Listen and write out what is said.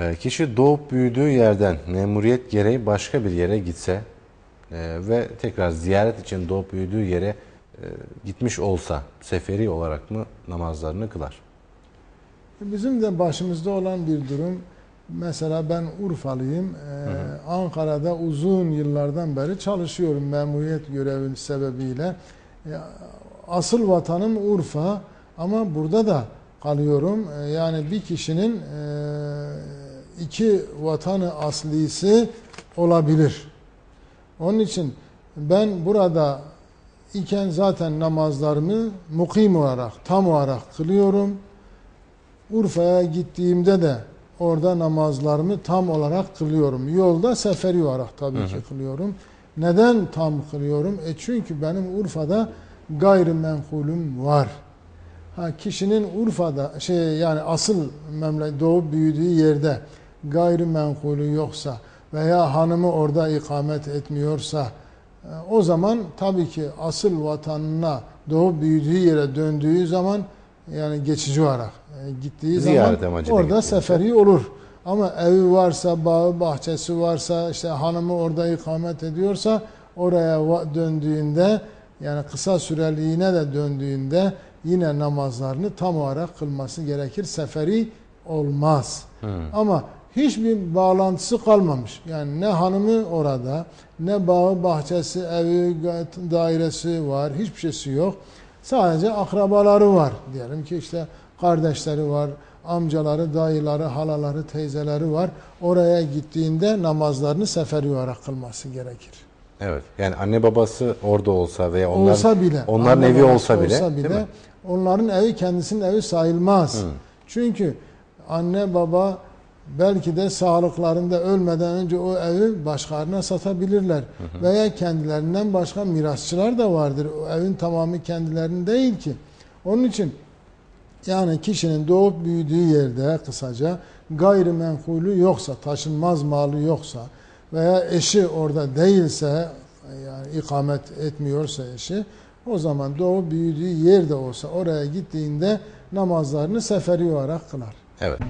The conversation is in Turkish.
Ee, Kişi doğup büyüdüğü yerden memuriyet gereği başka bir yere gitse e, ve tekrar ziyaret için doğup büyüdüğü yere e, gitmiş olsa seferi olarak mı namazlarını kılar? Bizim de başımızda olan bir durum. Mesela ben Urfalıyım. Ee, Ankara'da uzun yıllardan beri çalışıyorum memuriyet görevi sebebiyle. Ee, asıl vatanım Urfa ama burada da kalıyorum. Ee, yani bir kişinin e, iki vatanı aslisi olabilir. Onun için ben burada iken zaten namazlarımı mukim olarak, tam olarak kılıyorum. Urfa'ya gittiğimde de orada namazlarımı tam olarak kılıyorum. Yolda seferi olarak tabii ki kılıyorum. Neden tam kılıyorum? E çünkü benim Urfa'da gayrimenkulüm var. Ha kişinin Urfa'da şey yani asıl memleket doğup büyüdüğü yerde gayrimenkulü yoksa veya hanımı orada ikamet etmiyorsa e, o zaman tabii ki asıl vatanına doğup büyüdüğü yere döndüğü zaman yani geçici olarak e, gittiği Ziyaret zaman orada seferi olur. Ama evi varsa, bağı, bahçesi varsa, işte hanımı orada ikamet ediyorsa oraya döndüğünde yani kısa süreliğine de döndüğünde yine namazlarını tam olarak kılması gerekir. Seferi olmaz. Ama hiçbir bağlantısı kalmamış. Yani ne hanımı orada, ne bağı, bahçesi, evi, dairesi var, hiçbir şeysi yok. Sadece akrabaları var. Diyelim ki işte kardeşleri var, amcaları, dayıları, halaları, teyzeleri var. Oraya gittiğinde namazlarını seferi olarak kılması gerekir. Evet. Yani anne babası orada olsa veya onlar, olsa bile, onların evi olsa bile, olsa değil mi? onların evi kendisinin evi sayılmaz. Çünkü anne baba belki de sağlıklarında ölmeden önce o evi başkalarına satabilirler. Veya kendilerinden başka mirasçılar da vardır. O evin tamamı kendilerinin değil ki. Onun için yani kişinin doğup büyüdüğü yerde kısaca gayrimenkulü yoksa, taşınmaz malı yoksa veya eşi orada değilse yani ikamet etmiyorsa eşi o zaman doğup büyüdüğü yerde olsa oraya gittiğinde namazlarını seferi olarak kılar. Evet.